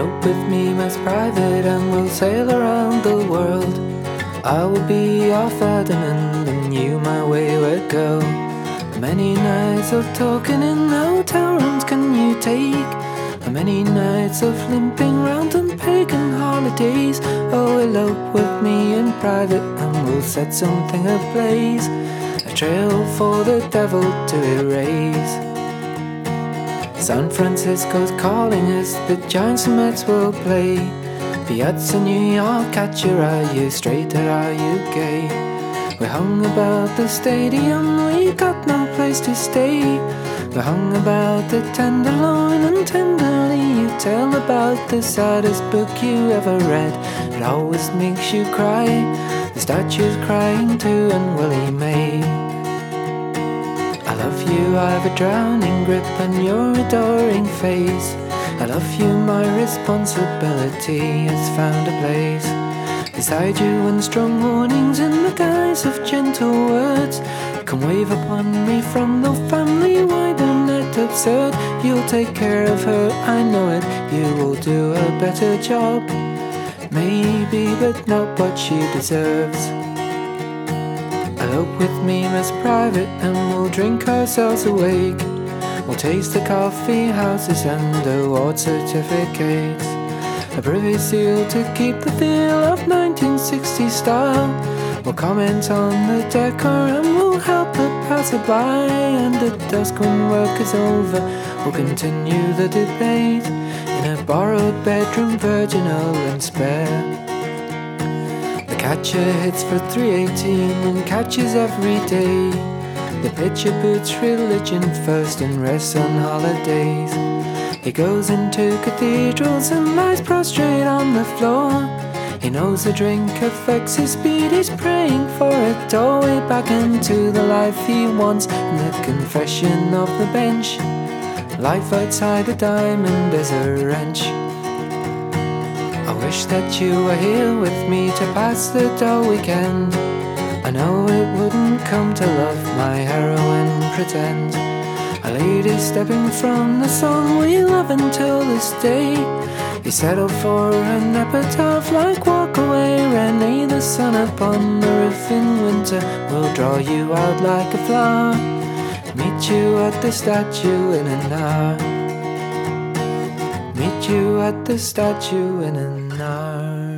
Elope with me, most private, and we'll sail around the world. I will be your Ferdinand, and you my wayward girl. Many nights of talking in hotel rooms can you take? How many nights of limping round on pagan holidays? Oh, elope with me in private, and we'll set something ablaze. A trail for the devil to erase. San Francisco's calling us, the Giants and Mets will play. Piazza New York, at your are you straight or are you gay? We hung about the stadium, we got no place to stay. We hung about the tenderloin and tenderly you tell about the saddest book you ever read. It always makes you cry. The statue's crying too, and Willie Mays. I love you, I've a drowning grip on your adoring face. I love you, my responsibility has found a place. Beside you in strong warnings in the guise of gentle words. Come wave upon me from the family wide and net absurd. You'll take care of her, I know it. You will do a better job. Maybe, but not what she deserves. Elope with me, Miss Private, and we'll drink ourselves awake. We'll taste the coffee houses and award certificates. A privy seal to keep the feel of 1960 style. We'll comment on the decor and we'll help the passerby. And at dusk when work is over, we'll continue the debate in a borrowed bedroom, virginal and spare. The catcher hits for 318 and catches every day. The pitcher puts religion first and rests on holidays. He goes into cathedrals and lies prostrate on the floor. He knows the drink affects his speed, he's praying for a doorway back into the life he wants. And the confession of the bench. Life outside a diamond is a wrench. That you were here with me to pass the dull weekend. I know it wouldn't come to love my heroine pretend. A lady stepping from the song we love until this day. You settled for an epitaph like Walk Away, Renee. The sun upon the roof in winter will draw you out like a flower. Meet you at the statue in an hour. At the statue in an hour.